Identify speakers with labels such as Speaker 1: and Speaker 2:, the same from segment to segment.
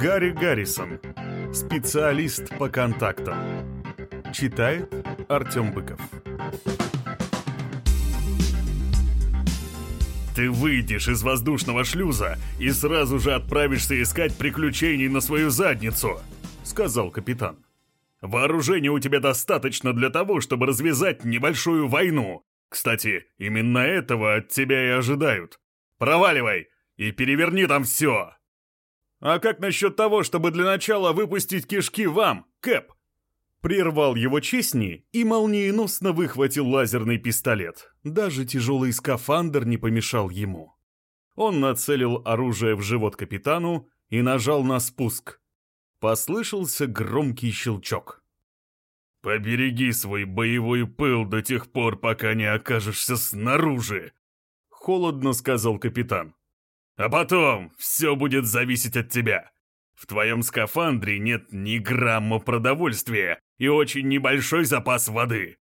Speaker 1: Гарри Гаррисон. Специалист по контактам. Читает Артем Быков.
Speaker 2: Ты выйдешь из воздушного шлюза и сразу же отправишься искать приключений на свою задницу, сказал капитан. Вооружения у тебя достаточно для того, чтобы развязать небольшую войну. Кстати, именно этого от тебя и ожидают. Проваливай и переверни там все. А как насчет того, чтобы для начала выпустить кишки вам, Кэп?
Speaker 1: Прервал его честни и молниеносно выхватил лазерный пистолет. Даже тяжелый скафандр не помешал ему. Он нацелил оружие в живот капитану и нажал на спуск. Послышался громкий щелчок.
Speaker 2: «Побереги свой боевой пыл до тех пор, пока не окажешься снаружи», — холодно сказал капитан. «А потом все будет зависеть от тебя. В твоем скафандре нет ни грамма продовольствия и очень небольшой запас воды.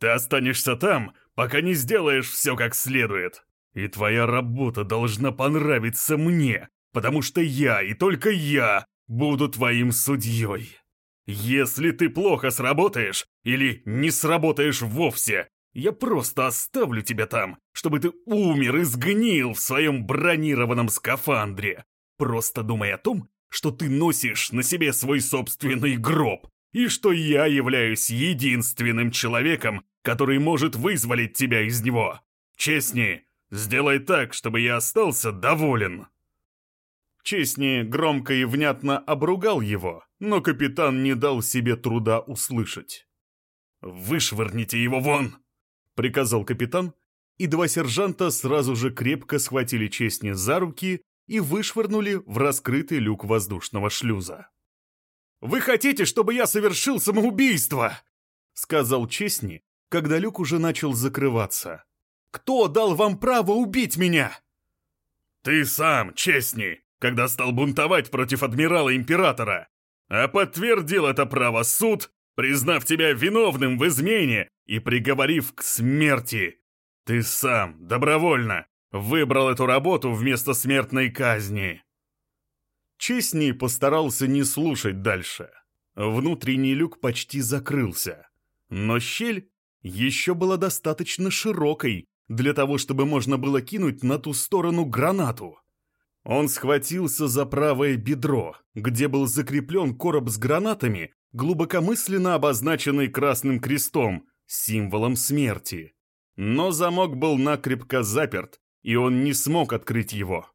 Speaker 2: Ты останешься там, пока не сделаешь все как следует. И твоя работа должна понравиться мне, потому что я и только я буду твоим судьей. Если ты плохо сработаешь или не сработаешь вовсе, я просто оставлю тебя там, чтобы ты умер и сгнил в своем бронированном скафандре. Просто думай о том, что ты носишь на себе свой собственный гроб, и что я являюсь единственным человеком, который может вызволить тебя из него. Честни, сделай так, чтобы я остался доволен».
Speaker 1: Честни громко и внятно обругал его, но капитан не дал себе труда услышать.
Speaker 2: «Вышвырните его вон!» — приказал капитан, и два сержанта сразу же крепко схватили Честни за руки и вышвырнули в раскрытый люк воздушного шлюза.
Speaker 1: «Вы хотите, чтобы я совершил самоубийство?» — сказал Честни, когда люк уже начал закрываться. «Кто дал вам право убить меня?»
Speaker 2: «Ты сам, Честни, когда стал бунтовать против адмирала-императора, а подтвердил это право суд, признав тебя виновным в измене и приговорив к смерти. Ты сам, добровольно, выбрал эту работу вместо смертной казни».
Speaker 1: Честни постарался не слушать дальше. Внутренний люк почти закрылся. Но щель еще была достаточно широкой для того, чтобы можно было кинуть на ту сторону гранату. Он схватился за правое бедро, где был закреплен короб с гранатами, глубокомысленно обозначенный красным крестом, символом смерти. Но замок был накрепко заперт, и он не смог открыть его.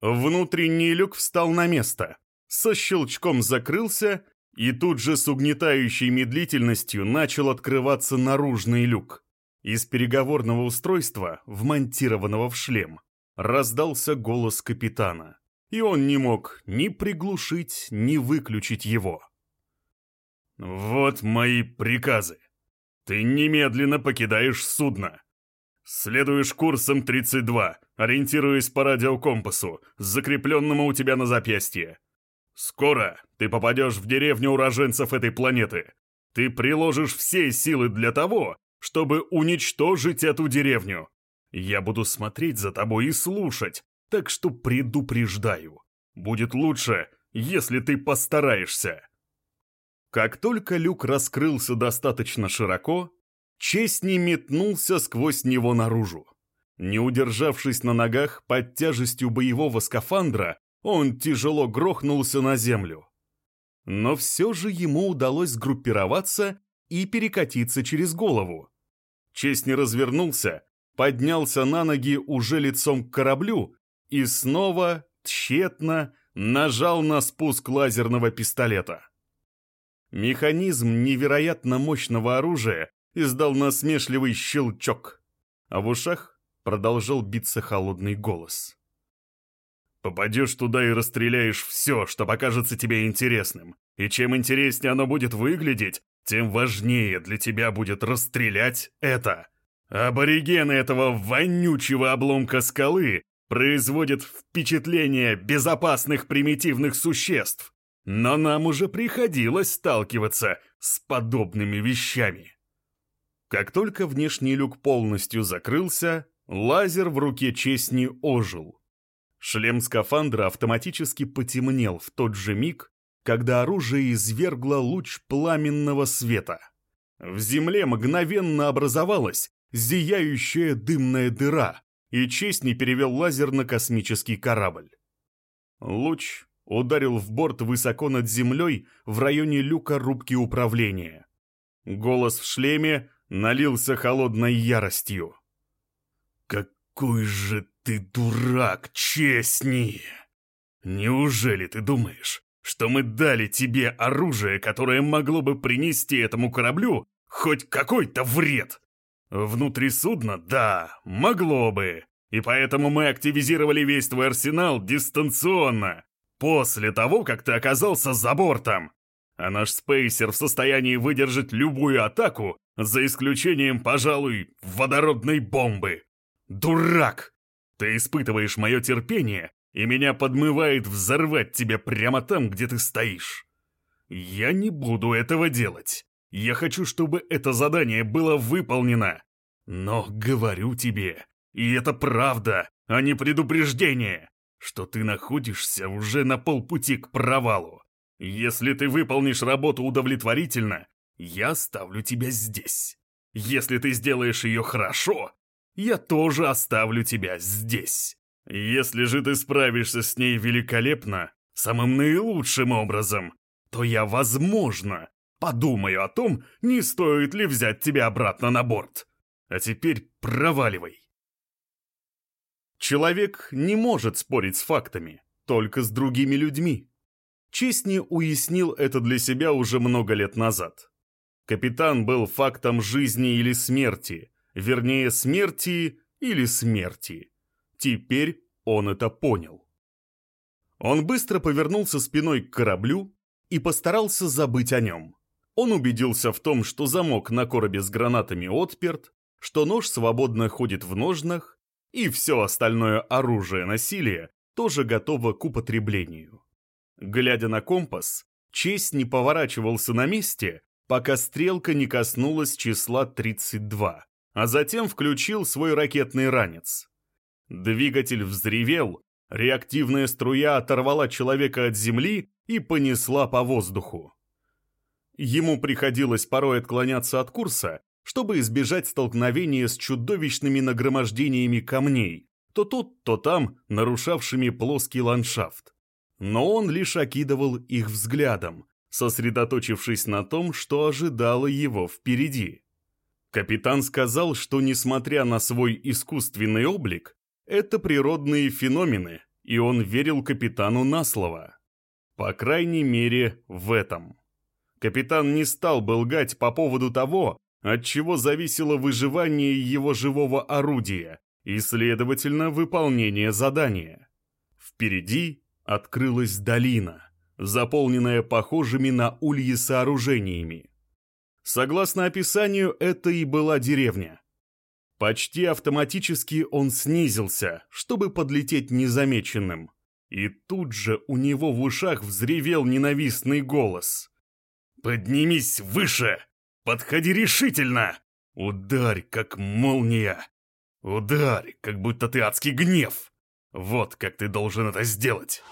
Speaker 1: Внутренний люк встал на место, со щелчком закрылся, и тут же с угнетающей медлительностью начал открываться наружный люк. Из переговорного устройства, вмонтированного в шлем, раздался голос капитана, и он не мог ни приглушить, ни выключить его.
Speaker 2: «Вот мои приказы. Ты немедленно покидаешь судно. Следуешь курсом 32, ориентируясь по радиокомпасу, закрепленному у тебя на запястье. Скоро ты попадешь в деревню уроженцев этой планеты. Ты приложишь все силы для того, чтобы уничтожить эту деревню. Я буду смотреть за тобой и слушать, так что предупреждаю. Будет лучше, если ты постараешься.
Speaker 1: Как только люк раскрылся достаточно широко, Честни метнулся сквозь него наружу. Не удержавшись на ногах под тяжестью боевого скафандра, он тяжело грохнулся на землю. Но все же ему удалось сгруппироваться и перекатиться через голову. Честни развернулся, поднялся на ноги уже лицом к кораблю и снова, тщетно, нажал на спуск лазерного пистолета. Механизм невероятно мощного оружия издал насмешливый щелчок, а в ушах продолжал биться холодный голос.
Speaker 2: «Попадешь туда и расстреляешь все, что покажется тебе интересным, и чем интереснее оно будет выглядеть, тем важнее для тебя будет расстрелять это. Аборигены этого вонючего обломка скалы производят впечатление безопасных примитивных существ, но нам уже приходилось сталкиваться с подобными вещами.
Speaker 1: Как только внешний люк полностью закрылся, лазер в руке Честни ожил. Шлем скафандра автоматически потемнел в тот же миг, когда оружие извергло луч пламенного света. В земле мгновенно образовалась зияющая дымная дыра, и Честни перевел лазер на космический корабль. Луч ударил в борт высоко над землей в районе люка рубки управления. Голос в шлеме налился холодной яростью. «Какой же ты дурак, Честни! Неужели ты думаешь, что мы дали тебе оружие, которое могло бы принести этому кораблю хоть какой-то вред? Внутри судна, да, могло бы. И поэтому мы активизировали весь твой арсенал дистанционно, после того, как ты оказался за бортом. А наш спейсер в состоянии выдержать любую атаку, за исключением, пожалуй, водородной бомбы. Дурак! Ты испытываешь мое терпение, и меня подмывает взорвать тебя прямо там, где ты стоишь. Я не буду этого делать. Я хочу, чтобы это задание было выполнено. Но говорю тебе, и это правда, а не предупреждение, что ты находишься уже на полпути к провалу. Если ты выполнишь работу удовлетворительно, я оставлю тебя здесь. Если ты сделаешь ее хорошо, я тоже оставлю тебя здесь. Если же ты справишься с ней великолепно, самым наилучшим образом, то я, возможно, подумаю о том, не стоит ли взять тебя обратно на борт. А теперь проваливай. Человек не может спорить с фактами, только с другими людьми. Честни уяснил это для себя уже много лет назад. Капитан был фактом жизни или смерти, вернее, смерти или смерти. Теперь он это понял. Он быстро повернулся спиной к кораблю и постарался забыть о нем. Он убедился в том, что замок на коробе с гранатами отперт, что нож свободно ходит в ножнах, и все остальное оружие насилия тоже готово к употреблению. Глядя на компас, Честь не поворачивался на месте, пока стрелка не коснулась числа 32, а затем включил свой ракетный ранец. Двигатель взревел, реактивная струя оторвала человека от земли и понесла по воздуху. Ему приходилось порой отклоняться от курса, чтобы избежать столкновения с чудовищными нагромождениями камней, то тут, то там, нарушавшими плоский ландшафт. Но он лишь окидывал их взглядом, сосредоточившись на том, что ожидало его впереди. Капитан сказал, что, несмотря на свой искусственный облик, это природные феномены, и он верил капитану на слово. По крайней мере, в этом. Капитан не стал бы лгать по поводу того, от чего зависело выживание его живого орудия и, следовательно, выполнение задания. Впереди открылась долина, заполненная похожими на ульи сооружениями. Согласно описанию, это и была деревня. Почти автоматически он снизился, чтобы подлететь незамеченным. И тут же у него в ушах взревел ненавистный голос. «Поднимись выше! Подходи решительно! Ударь, как молния! Ударь, как будто ты адский гнев! Вот как ты должен это сделать!»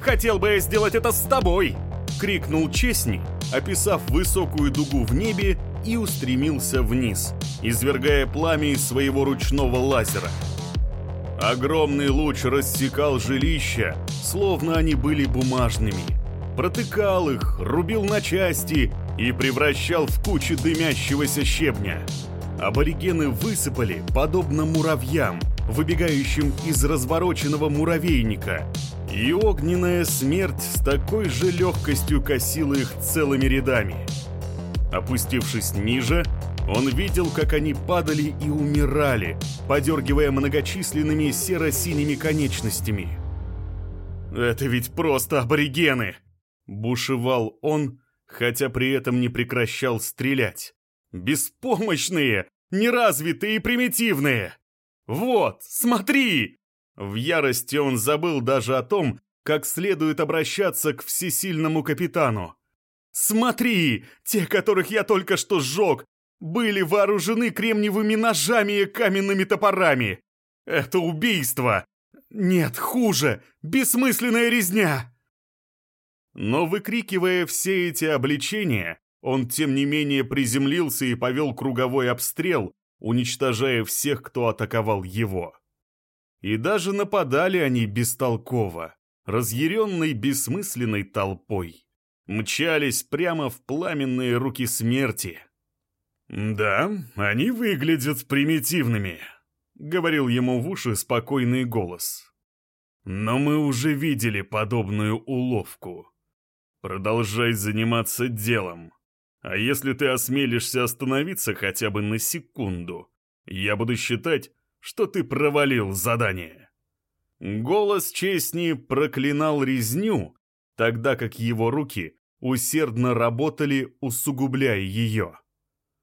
Speaker 1: «Хотел бы я сделать это с тобой!» — крикнул Честни, описав высокую дугу в небе и устремился вниз, извергая пламя из своего ручного лазера. Огромный луч рассекал жилища, словно они были бумажными. Протыкал их, рубил на части и превращал в кучу дымящегося щебня. Аборигены высыпали, подобно муравьям, выбегающим из развороченного муравейника, и огненная смерть с такой же легкостью косила их целыми рядами. Опустившись ниже, он видел, как они падали и умирали, подергивая многочисленными серо-синими конечностями. «Это ведь просто аборигены!» — бушевал он, хотя при этом не прекращал стрелять. «Беспомощные, неразвитые и примитивные! Вот, смотри!» В ярости он забыл даже о том, как следует обращаться к всесильному капитану. «Смотри! Те, которых я только что сжег, были вооружены кремниевыми ножами и каменными топорами! Это убийство! Нет, хуже! Бессмысленная резня!» Но выкрикивая все эти обличения, он, тем не менее, приземлился и повел круговой обстрел, уничтожая всех, кто атаковал его. И даже нападали они бестолково, разъяренной бессмысленной толпой. Мчались прямо в пламенные руки смерти. «Да, они выглядят примитивными», — говорил ему в уши спокойный голос. «Но мы уже видели подобную уловку. Продолжай заниматься делом. А если ты осмелишься остановиться хотя бы на секунду, я буду считать, что ты провалил задание». Голос Честни проклинал резню, тогда как его руки усердно работали, усугубляя ее.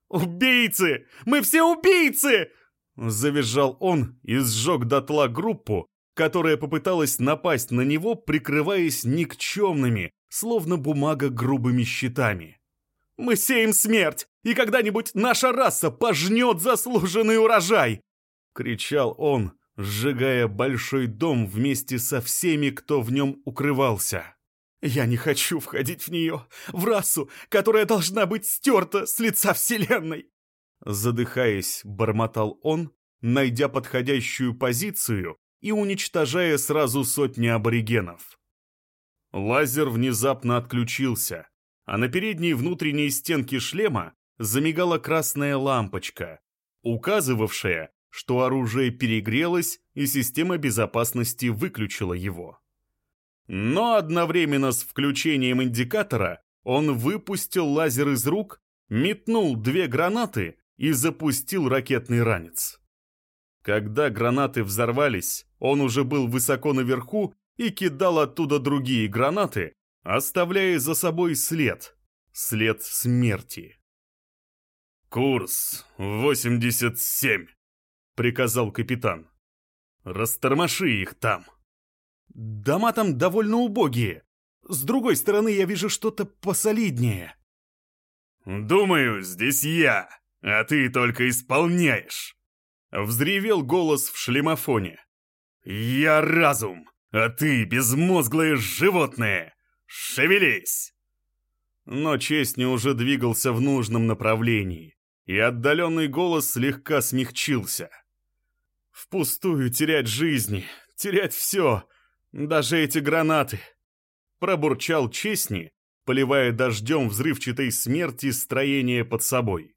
Speaker 1: «Убийцы! Мы все убийцы!» Завизжал он и сжег дотла группу, которая попыталась напасть на него, прикрываясь никчемными, словно бумага грубыми щитами. «Мы сеем смерть, и когда-нибудь наша раса пожнет заслуженный урожай!» — кричал он, сжигая большой дом вместе со всеми, кто в нем укрывался. «Я не хочу входить в нее, в расу, которая должна быть стерта с лица Вселенной!» Задыхаясь, бормотал он, найдя подходящую позицию и уничтожая сразу сотни аборигенов. Лазер внезапно отключился, а на передней внутренней стенке шлема замигала красная лампочка, указывавшая, что оружие перегрелось и система безопасности выключила его. Но одновременно с включением индикатора он выпустил лазер из рук, метнул две гранаты и запустил ракетный ранец. Когда гранаты взорвались, он уже был высоко наверху и кидал оттуда другие гранаты, оставляя за собой след. След смерти. «Курс 87», — приказал капитан. «Растормоши их там». «Дома там довольно убогие. С другой стороны, я вижу что-то посолиднее». «Думаю, здесь я, а ты только исполняешь», — взревел голос в шлемофоне. «Я разум, а ты безмозглое животное! Шевелись!» Но Честни уже двигался в нужном направлении, и отдаленный голос слегка смягчился. «Впустую терять жизни, терять все, даже эти гранаты!» Пробурчал Честни, поливая дождем взрывчатой смерти строение под собой.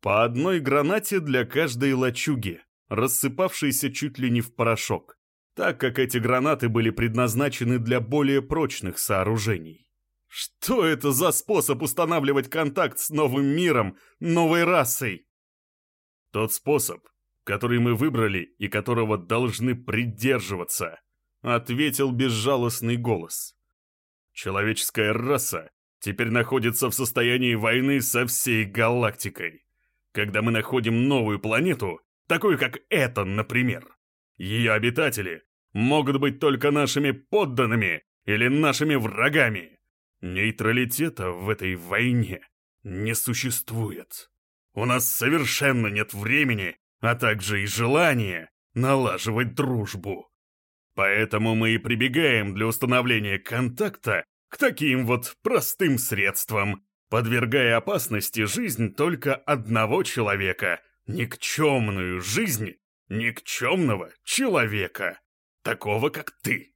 Speaker 1: По одной гранате для каждой лачуги, рассыпавшейся чуть ли не в порошок так как эти гранаты были предназначены для более прочных сооружений. Что это за способ устанавливать контакт с новым миром, новой расой? Тот способ, который мы выбрали и которого должны придерживаться, ответил безжалостный голос. Человеческая раса теперь находится в состоянии войны со всей галактикой. Когда мы находим новую планету, такую как эта, например, ее обитатели могут быть только нашими подданными или нашими врагами. Нейтралитета в этой войне не существует. У нас совершенно нет времени, а также и желания налаживать дружбу. Поэтому мы и прибегаем для установления контакта к таким вот простым средствам, подвергая опасности жизнь только одного человека, никчемную жизнь никчемного человека, такого как ты.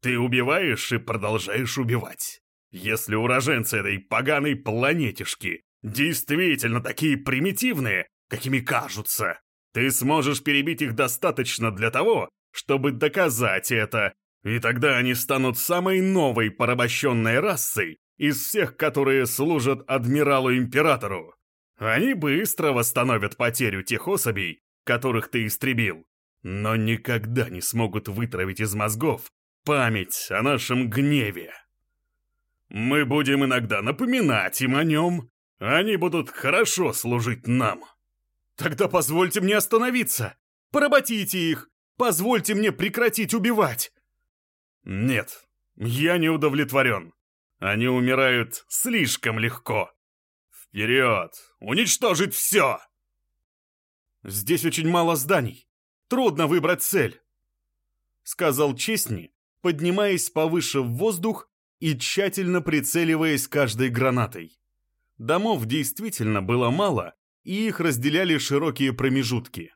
Speaker 1: Ты убиваешь и продолжаешь убивать. Если уроженцы этой поганой планетишки действительно такие примитивные, какими кажутся, ты сможешь перебить их достаточно для того, чтобы доказать это, и тогда они станут самой новой порабощенной расой из всех, которые служат адмиралу-императору. Они быстро восстановят потерю тех особей, которых ты истребил, но никогда не смогут вытравить из мозгов память о нашем гневе. Мы будем иногда напоминать им о нем, они будут хорошо служить нам. Тогда позвольте мне остановиться, поработите их, позвольте мне прекратить убивать. Нет, я не удовлетворен. Они умирают слишком легко. Вперед! Уничтожить все! Здесь очень мало зданий. Трудно выбрать цель. сказал Честни, поднимаясь повыше в воздух и тщательно прицеливаясь каждой гранатой. Домов действительно было мало, и их разделяли широкие промежутки.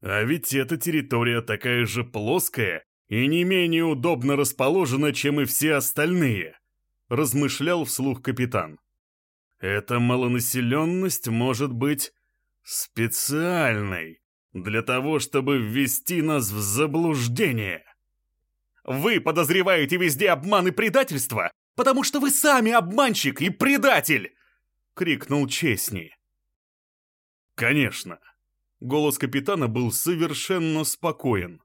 Speaker 2: А ведь эта территория такая же плоская и не менее удобно расположена, чем и все остальные, размышлял вслух капитан. Эта малонаселенность может быть специальной для того, чтобы ввести нас в заблуждение.
Speaker 1: Вы подозреваете везде обман и предательство, потому что вы сами обманщик и предатель!» — крикнул Честни.
Speaker 2: «Конечно!» Голос капитана был совершенно спокоен.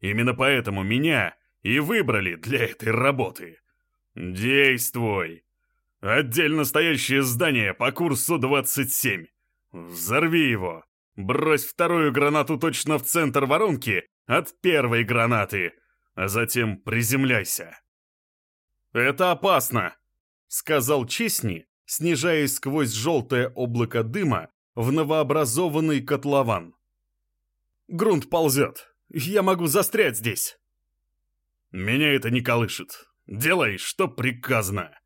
Speaker 2: «Именно поэтому меня и выбрали для этой работы. Действуй! Отдельно стоящее здание по курсу 27. Взорви его. Брось вторую гранату точно в центр воронки от первой гранаты, а затем приземляйся.
Speaker 1: «Это опасно», — сказал Чесни, снижаясь сквозь желтое облако дыма в новообразованный котлован. «Грунт ползет. Я могу застрять здесь».
Speaker 2: «Меня это не колышет. Делай, что приказано.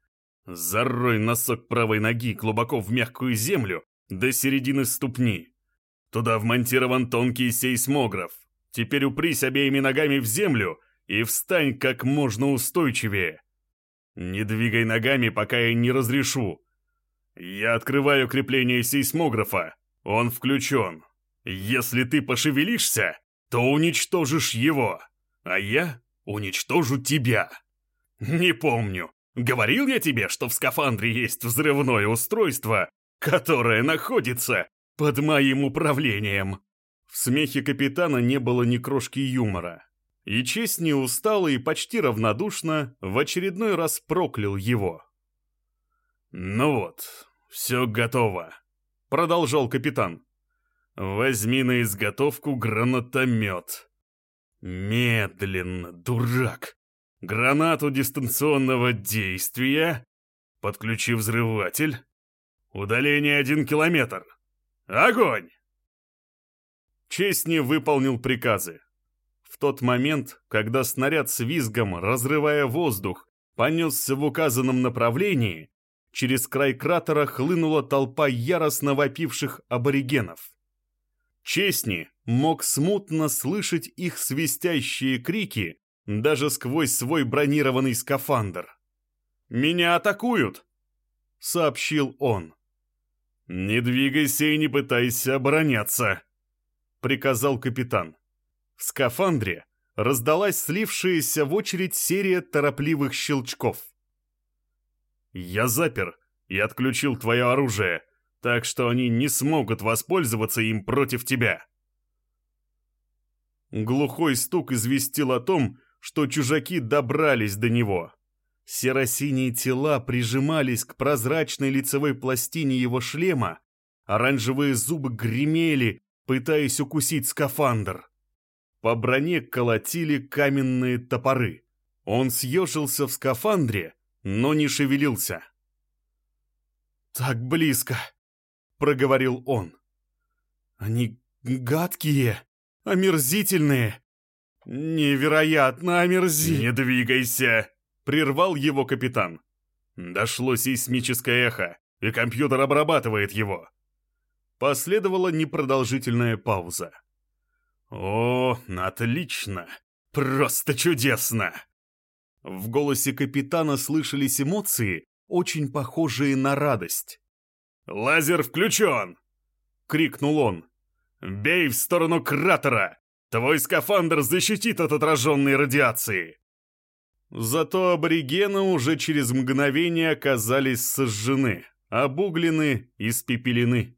Speaker 2: Зарой носок правой ноги глубоко в мягкую землю до середины ступни. Туда вмонтирован тонкий сейсмограф. Теперь упрись обеими ногами в землю и встань как можно устойчивее. Не двигай ногами, пока я не разрешу. Я открываю крепление сейсмографа. Он включен. Если ты пошевелишься, то уничтожишь его, а я уничтожу тебя. Не помню, говорил я тебе, что в скафандре есть взрывное устройство, которое находится под моим управлением. В смехе капитана не было ни крошки юмора. И честь не устала и почти равнодушно в очередной раз проклял его. «Ну вот, все готово», — продолжал капитан. «Возьми на изготовку гранатомет». «Медленно, дурак! Гранату дистанционного действия, подключи взрыватель, удаление один километр». Огонь!» Честни выполнил приказы. В тот момент, когда снаряд с визгом, разрывая воздух, понесся в указанном направлении, через край кратера хлынула толпа яростно вопивших аборигенов. Честни мог смутно слышать их свистящие крики даже сквозь свой бронированный скафандр. «Меня атакуют!» — сообщил он. «Не двигайся и не пытайся обороняться», — приказал капитан. В скафандре раздалась слившаяся в очередь серия торопливых щелчков. «Я запер и отключил твое оружие, так что они не смогут воспользоваться им против тебя». Глухой стук известил о том, что чужаки добрались до него. Серо-синие тела прижимались к прозрачной лицевой пластине его шлема, оранжевые зубы гремели, пытаясь укусить скафандр. По броне колотили каменные топоры. Он съежился в скафандре, но не шевелился. «Так близко», — проговорил он. «Они гадкие, омерзительные, невероятно омерзительные». «Не двигайся!» Прервал его капитан. Дошло сейсмическое эхо, и компьютер обрабатывает его.
Speaker 1: Последовала непродолжительная пауза.
Speaker 2: «О, отлично! Просто чудесно!»
Speaker 1: В голосе капитана слышались эмоции, очень похожие на радость.
Speaker 2: «Лазер включен!» — крикнул он. «Бей в сторону кратера! Твой скафандр защитит от отраженной радиации!»
Speaker 1: Зато аборигены уже через мгновение оказались сожжены, обуглены и спепелены.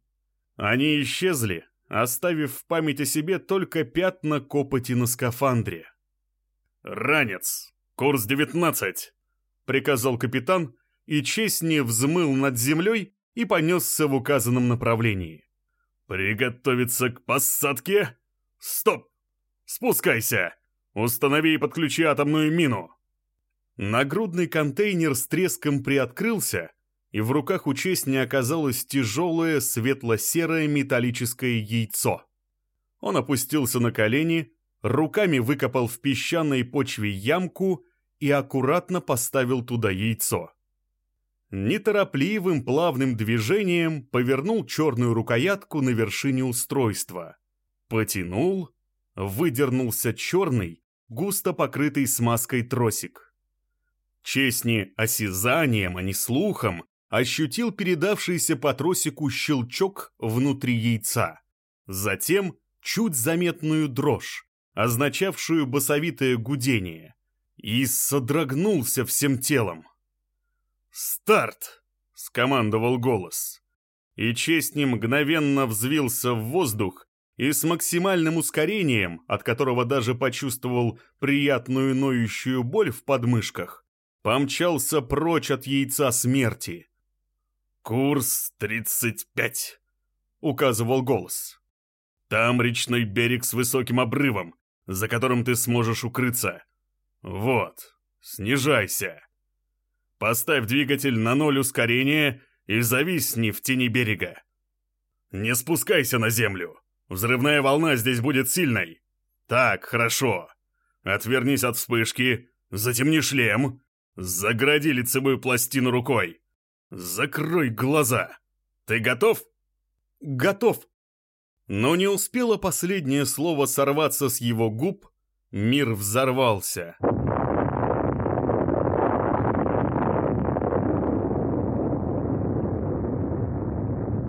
Speaker 1: Они исчезли, оставив в память о себе только пятна копоти на скафандре.
Speaker 2: «Ранец! Курс 19!» — приказал капитан, и честни взмыл над землей и понесся в указанном направлении. «Приготовиться к посадке? Стоп! Спускайся! Установи и подключи атомную мину!»
Speaker 1: Нагрудный контейнер с треском приоткрылся, и в руках у честни оказалось тяжелое светло-серое металлическое яйцо. Он опустился на колени, руками выкопал в песчаной почве ямку и аккуратно поставил туда яйцо. Неторопливым плавным движением повернул черную рукоятку на вершине устройства. Потянул, выдернулся черный, густо покрытый смазкой тросик. Честни осязанием, а не слухом, ощутил передавшийся по тросику щелчок внутри яйца. Затем чуть заметную дрожь, означавшую басовитое гудение, и содрогнулся всем телом. «Старт!» — скомандовал голос. И Честни мгновенно взвился в воздух и с максимальным ускорением, от которого даже почувствовал приятную ноющую боль в подмышках, помчался прочь от яйца смерти. «Курс 35», — указывал голос. «Там речной берег с высоким обрывом, за которым ты сможешь укрыться. Вот, снижайся. Поставь двигатель на ноль ускорения и зависни в тени берега. Не спускайся на землю. Взрывная волна здесь будет сильной. Так, хорошо. Отвернись от вспышки, затемни шлем, загради лицевую пластину рукой. Закрой глаза. Ты готов? Готов. Но не успело последнее слово сорваться с его губ, мир взорвался.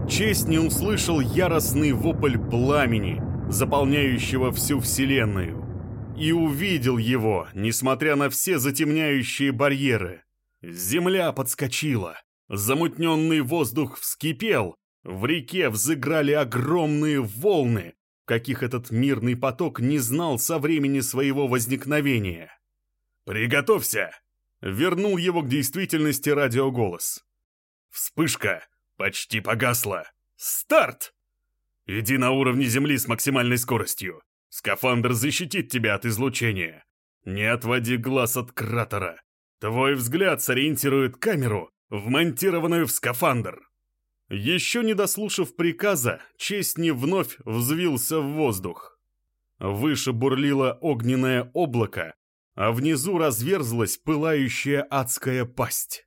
Speaker 1: Честь не услышал яростный вопль пламени, заполняющего всю Вселенную. И увидел его, несмотря на все затемняющие барьеры. Земля подскочила, замутненный воздух вскипел, в реке взыграли огромные волны, каких этот мирный поток не знал со времени своего возникновения. «Приготовься!» — вернул его к действительности радиоголос. Вспышка почти погасла. «Старт!» «Иди на уровне Земли с максимальной скоростью. Скафандр защитит тебя от излучения. Не отводи глаз от кратера. Твой взгляд сориентирует камеру, вмонтированную в скафандр». Еще не дослушав приказа, Честни вновь взвился в воздух. Выше бурлило огненное облако, а внизу разверзлась пылающая адская пасть.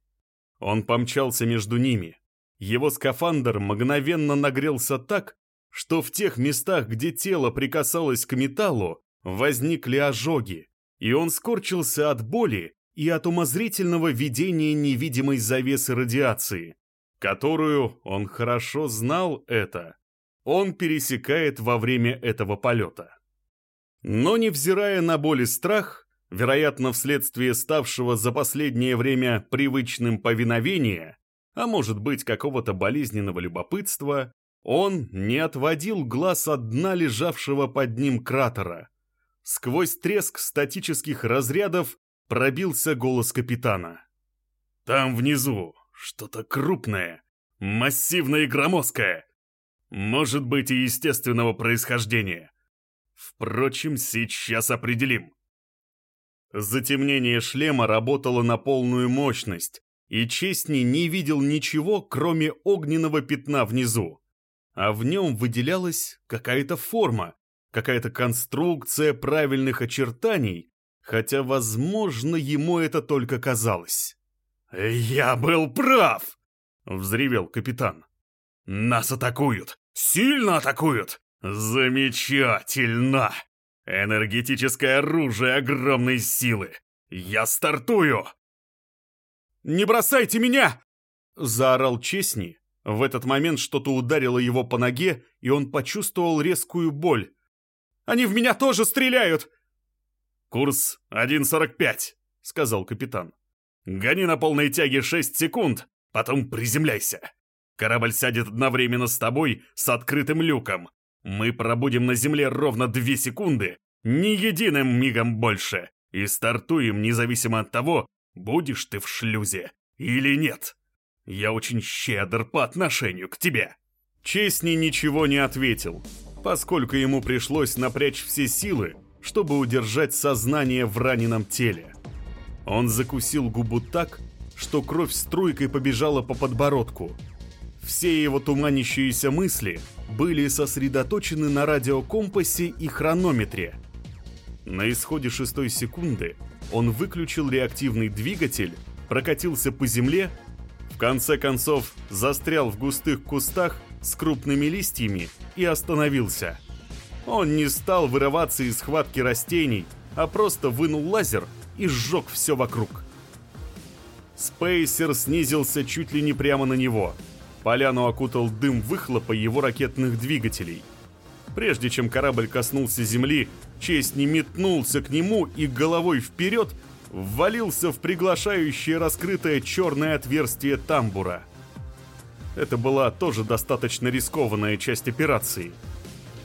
Speaker 1: Он помчался между ними. Его скафандр мгновенно нагрелся так, что в тех местах, где тело прикасалось к металлу, возникли ожоги, и он скорчился от боли и от умозрительного видения невидимой завесы радиации, которую, он хорошо знал это, он пересекает во время этого полета. Но невзирая на боль и страх, вероятно, вследствие ставшего за последнее время привычным повиновения, а может быть какого-то болезненного любопытства, он не отводил глаз от дна лежавшего под ним кратера. Сквозь треск статических разрядов пробился голос капитана. «Там внизу, что-то крупное, массивное и громоздкое. Может быть и естественного происхождения. Впрочем, сейчас определим. Затемнение шлема работало на полную мощность, и Честни не видел ничего, кроме огненного пятна внизу. А в нем выделялась какая-то форма, какая-то конструкция правильных очертаний, хотя, возможно, ему это только казалось. «Я был прав!» — взревел капитан. «Нас атакуют! Сильно атакуют! Замечательно! Энергетическое оружие огромной силы! Я стартую!» «Не бросайте меня!» — заорал Чесни. В этот момент что-то ударило его по ноге, и он почувствовал резкую боль. «Они в меня тоже стреляют!» «Курс 1.45», — сказал капитан. Гони на полной тяге 6 секунд, потом приземляйся. Корабль сядет одновременно с тобой с открытым люком. Мы пробудем на земле ровно 2 секунды, ни единым мигом больше, и стартуем независимо от того, будешь ты в шлюзе или нет. Я очень щедр по отношению к тебе». Честни ничего не ответил, поскольку ему пришлось напрячь все силы, чтобы удержать сознание в раненом теле. Он закусил губу так, что кровь струйкой побежала по подбородку. Все его туманящиеся мысли были сосредоточены на радиокомпасе и хронометре. На исходе шестой секунды он выключил реактивный двигатель, прокатился по земле, в конце концов застрял в густых кустах с крупными листьями и остановился. Он не стал вырываться из схватки растений, а просто вынул лазер и сжег все вокруг. Спейсер снизился чуть ли не прямо на него. Поляну окутал дым выхлопа его ракетных двигателей. Прежде чем корабль коснулся земли, Честь не метнулся к нему и головой вперед ввалился в приглашающее раскрытое черное отверстие тамбура. Это была тоже достаточно рискованная часть операции.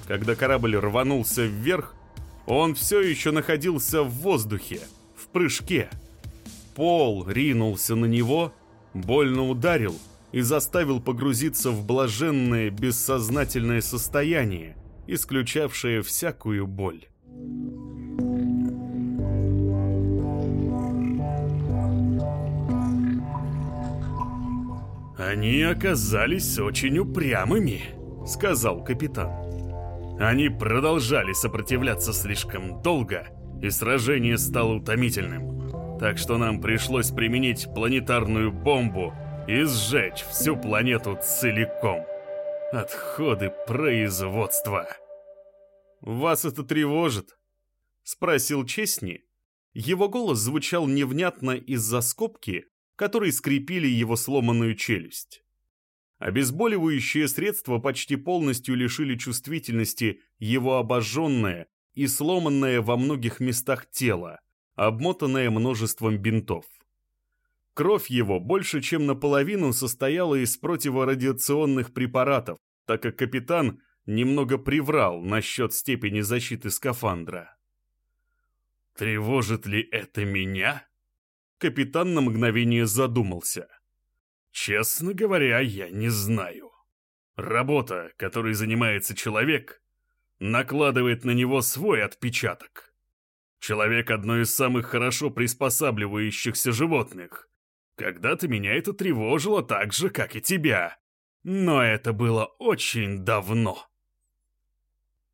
Speaker 1: Когда корабль рванулся вверх, он все еще находился в воздухе, в прыжке. Пол ринулся на него, больно ударил и заставил погрузиться в блаженное бессознательное состояние, исключавшее всякую боль.
Speaker 2: «Они оказались очень упрямыми», — сказал капитан. «Они продолжали сопротивляться слишком долго, и сражение стало утомительным. Так что нам пришлось применить планетарную бомбу и сжечь всю планету целиком. Отходы производства».
Speaker 1: «Вас это тревожит?» — спросил Честни. Его голос звучал невнятно из-за скобки, которые скрепили его сломанную челюсть. Обезболивающие средства почти полностью лишили чувствительности его обожженное и сломанное во многих местах тело, обмотанное множеством бинтов. Кровь его больше чем наполовину состояла из противорадиационных препаратов, так как капитан немного приврал насчет степени защиты скафандра.
Speaker 2: «Тревожит ли это меня?»
Speaker 1: Капитан на мгновение задумался.
Speaker 2: «Честно говоря, я не знаю. Работа, которой занимается человек, накладывает на него свой отпечаток. Человек — одно из самых хорошо приспосабливающихся животных. Когда-то меня это тревожило так же, как и тебя. Но это было очень давно».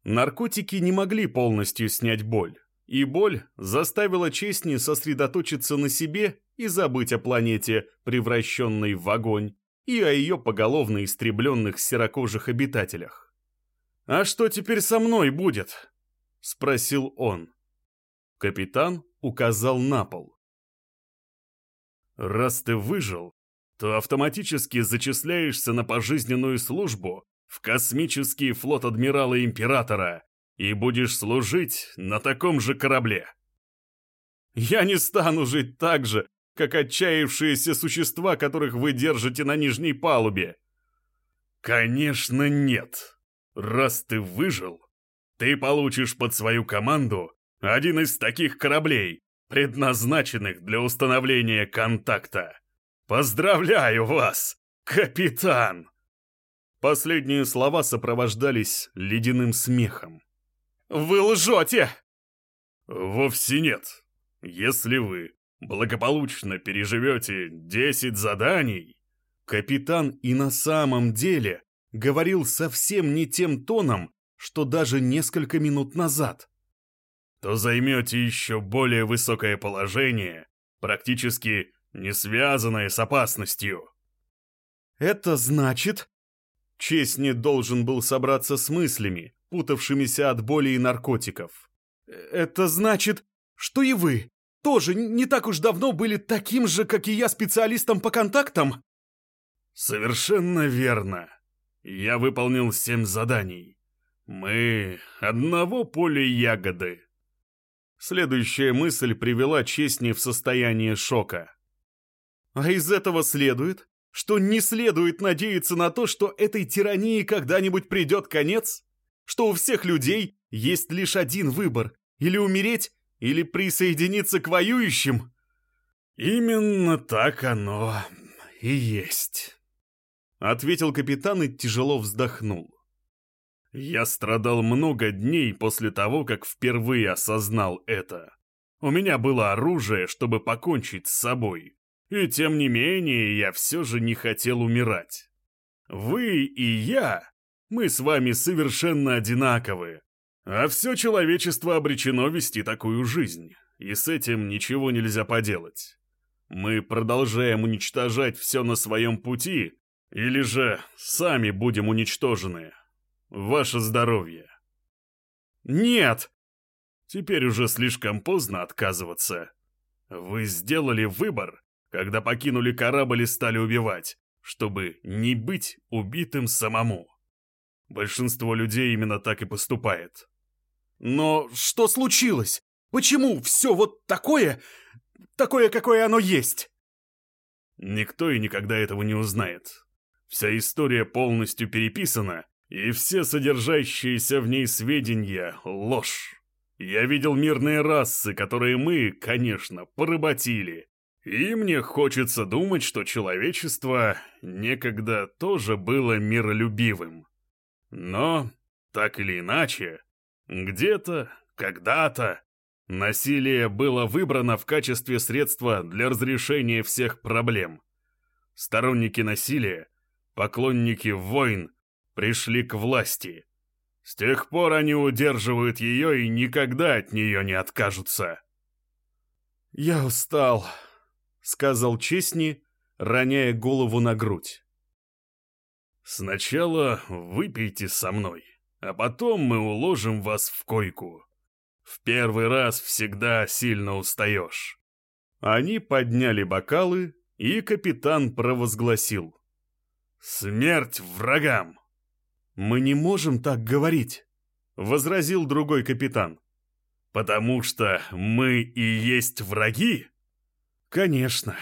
Speaker 1: Наркотики не могли полностью снять боль, и боль заставила Честни сосредоточиться на себе и забыть о планете, превращенной в огонь, и о ее поголовно истребленных серокожих обитателях. «А что теперь со мной будет?» — спросил он. Капитан указал на пол.
Speaker 2: «Раз ты выжил, то автоматически зачисляешься на пожизненную службу в космический флот адмирала Императора и будешь служить на таком же корабле.
Speaker 1: Я не стану жить так же, как отчаявшиеся существа, которых вы держите на нижней палубе.
Speaker 2: Конечно, нет. Раз ты выжил, ты получишь под свою команду один из таких кораблей, предназначенных для установления контакта. Поздравляю вас, капитан!
Speaker 1: Последние слова сопровождались ледяным смехом.
Speaker 2: «Вы лжете!» «Вовсе нет. Если вы благополучно переживете десять заданий...»
Speaker 1: Капитан и на самом деле говорил совсем не тем тоном, что даже несколько минут назад.
Speaker 2: То займете еще более высокое положение, практически не связанное с опасностью.
Speaker 1: Это значит... Честь не должен был собраться с мыслями, путавшимися от боли и наркотиков. «Это значит, что и вы тоже не так уж давно были таким же, как и я, специалистом по контактам?»
Speaker 2: «Совершенно верно. Я выполнил семь заданий. Мы одного поля ягоды».
Speaker 1: Следующая мысль привела Честни в состояние шока. «А из этого следует, что не следует надеяться на то, что этой тирании когда-нибудь придет конец?» Что у всех людей есть лишь один выбор – или умереть, или присоединиться к воюющим.
Speaker 2: «Именно так оно и есть», —
Speaker 1: ответил капитан и тяжело вздохнул.
Speaker 2: «Я страдал много дней после того, как впервые осознал это. У меня было оружие, чтобы покончить с собой, и тем не менее я все же не хотел умирать. Вы и я мы с вами совершенно одинаковы.
Speaker 1: А все человечество обречено вести такую жизнь, и с этим ничего нельзя поделать. Мы продолжаем уничтожать все на своем пути, или же сами будем уничтожены. Ваше здоровье. Нет! Теперь уже слишком поздно отказываться. Вы сделали выбор, когда покинули корабль и стали убивать, чтобы не быть убитым самому. Большинство людей именно так и поступает. Но что случилось? Почему все вот такое, такое, какое оно есть? Никто и никогда этого не узнает. Вся история полностью переписана, и все содержащиеся в ней сведения — ложь. Я видел мирные расы, которые мы, конечно, поработили. И мне хочется думать, что человечество некогда тоже было миролюбивым. Но, так или иначе, где-то, когда-то, насилие было выбрано в качестве средства для разрешения всех проблем. Сторонники насилия, поклонники войн, пришли к власти. С тех пор они удерживают ее и никогда от нее не откажутся. «Я устал», — сказал Честни, роняя голову на грудь. «Сначала выпейте со мной, а потом мы уложим вас в койку. В первый раз всегда сильно устаешь». Они подняли бокалы, и капитан провозгласил. «Смерть врагам!» «Мы не можем так говорить», — возразил другой капитан. «Потому что мы и есть враги?» «Конечно».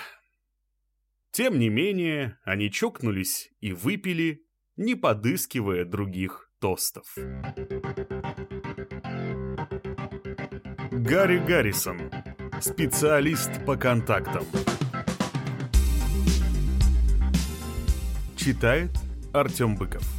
Speaker 1: Тем не менее, они чокнулись и выпили, не подыскивая других тостов. Гарри Гаррисон, специалист по контактам. Читает Артем Быков.